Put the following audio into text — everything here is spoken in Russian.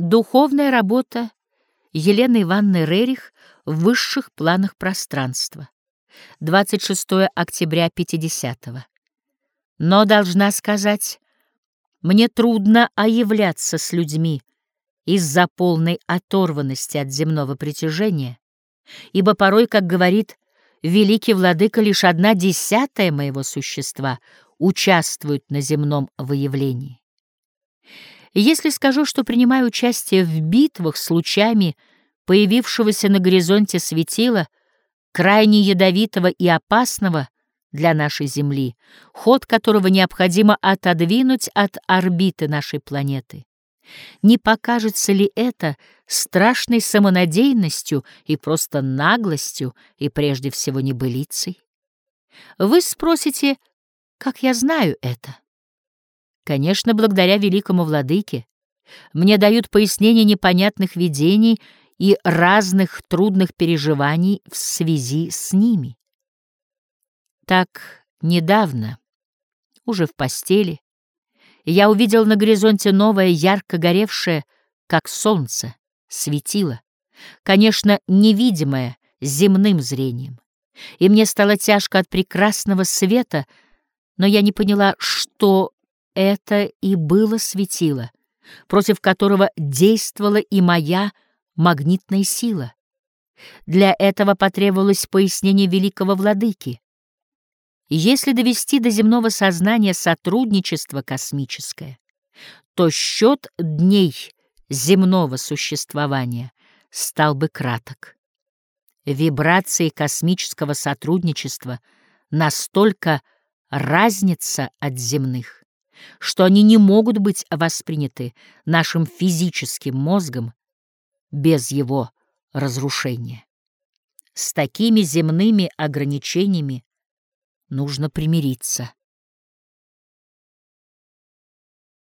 Духовная работа Елены Ивановны Рерих в высших планах пространства. 26 октября 50-го. Но, должна сказать, мне трудно оявляться с людьми из-за полной оторванности от земного притяжения, ибо порой, как говорит великий владыка, лишь одна десятая моего существа участвует на земном выявлении. Если скажу, что принимаю участие в битвах с лучами появившегося на горизонте светила, крайне ядовитого и опасного для нашей Земли, ход которого необходимо отодвинуть от орбиты нашей планеты, не покажется ли это страшной самонадеянностью и просто наглостью и прежде всего небылицей? Вы спросите, как я знаю это? Конечно, благодаря великому владыке. Мне дают пояснение непонятных видений и разных трудных переживаний в связи с ними. Так недавно, уже в постели, я увидел на горизонте новое, ярко горевшее, как солнце, светило, конечно, невидимое земным зрением. И мне стало тяжко от прекрасного света, но я не поняла, что это и было светило, против которого действовала и моя магнитная сила. Для этого потребовалось пояснение великого владыки. Если довести до земного сознания сотрудничество космическое, то счет дней земного существования стал бы краток. Вибрации космического сотрудничества настолько разница от земных, что они не могут быть восприняты нашим физическим мозгом без его разрушения. С такими земными ограничениями нужно примириться.